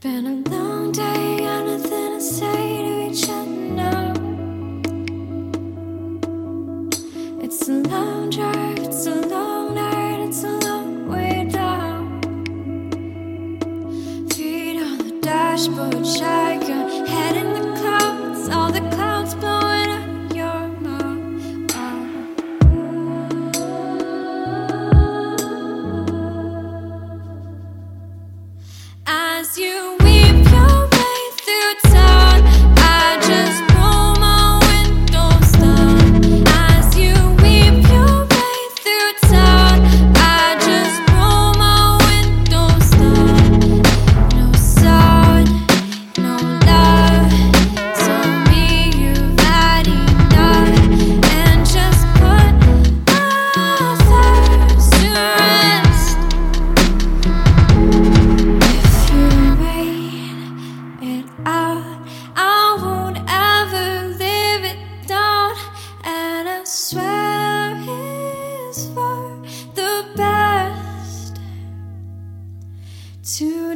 Been a long day, got nothing to say to each other now. It's a long drive, it's a long night, it's a long way down. Feet on the dashboard, shaking.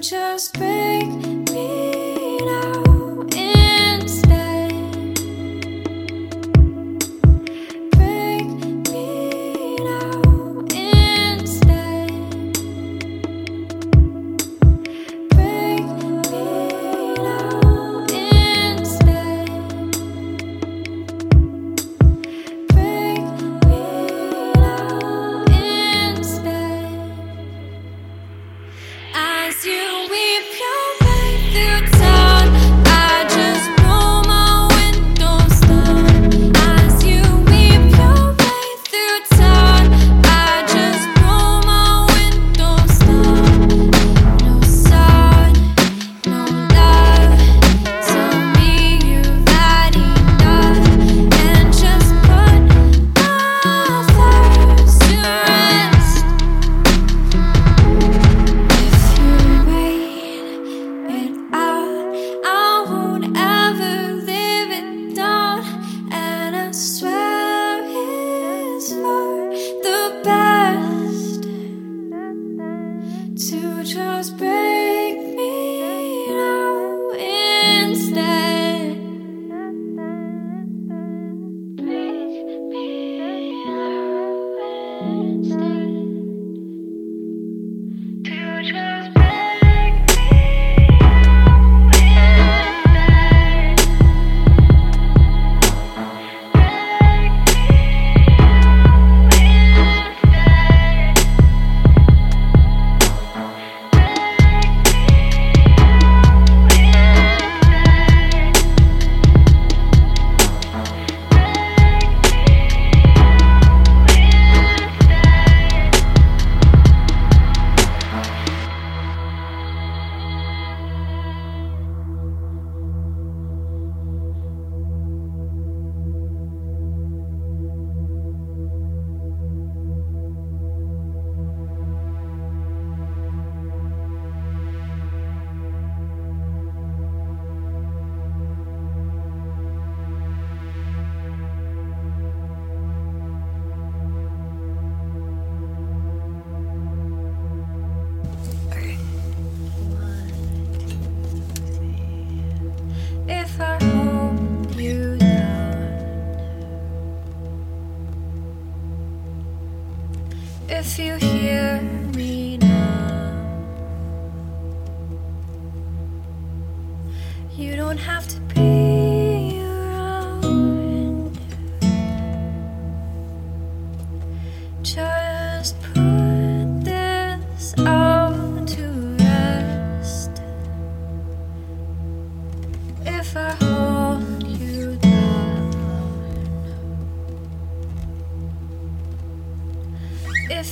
just break. back. if you hear me now. You don't have to be around. Just put this out to rest. If I hold